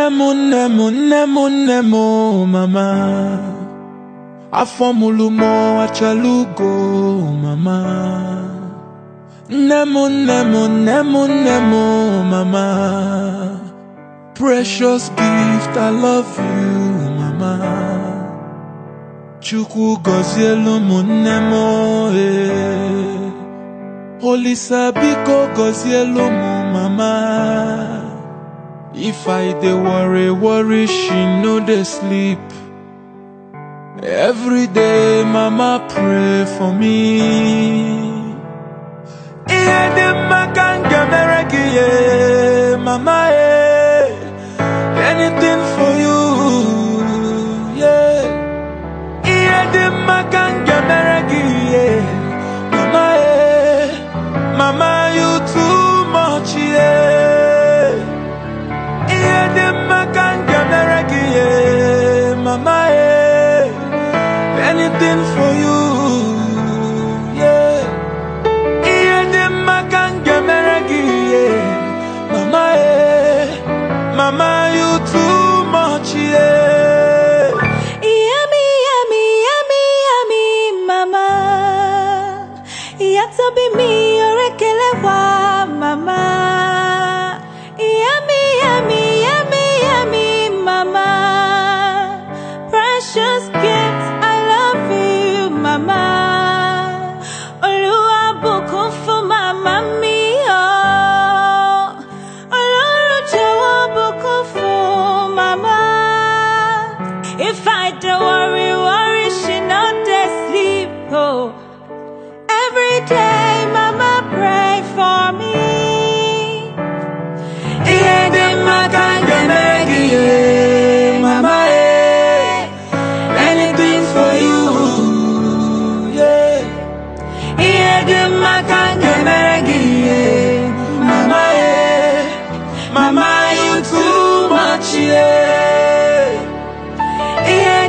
nemu nemu nemu nemu mama. Afọmulumo achalugo mama. Nemu nemu nemu nemu mama. Precious gift i love you mama. Chukwu gọzielu ụmụnne m ee eh. olisa biko gọzielu ụmụ mama. If I dey worry, worry, she no dey sleep. Every day, mama pray for me. Ihe dị mma ka m ga-emere gị ye, mama for you. Yeah. Eh. Mama, you mama. Mama. Mama. Precious. If I don't worry, worry, she not dey sleep. Oh, every day, Mama pray for me. Iye dem makan dem egiye, Mama. Eh. Anything for you, yeah. Iye dem makan dem egiye, Mama. Eh. Mama you too much, yeah. Yeah.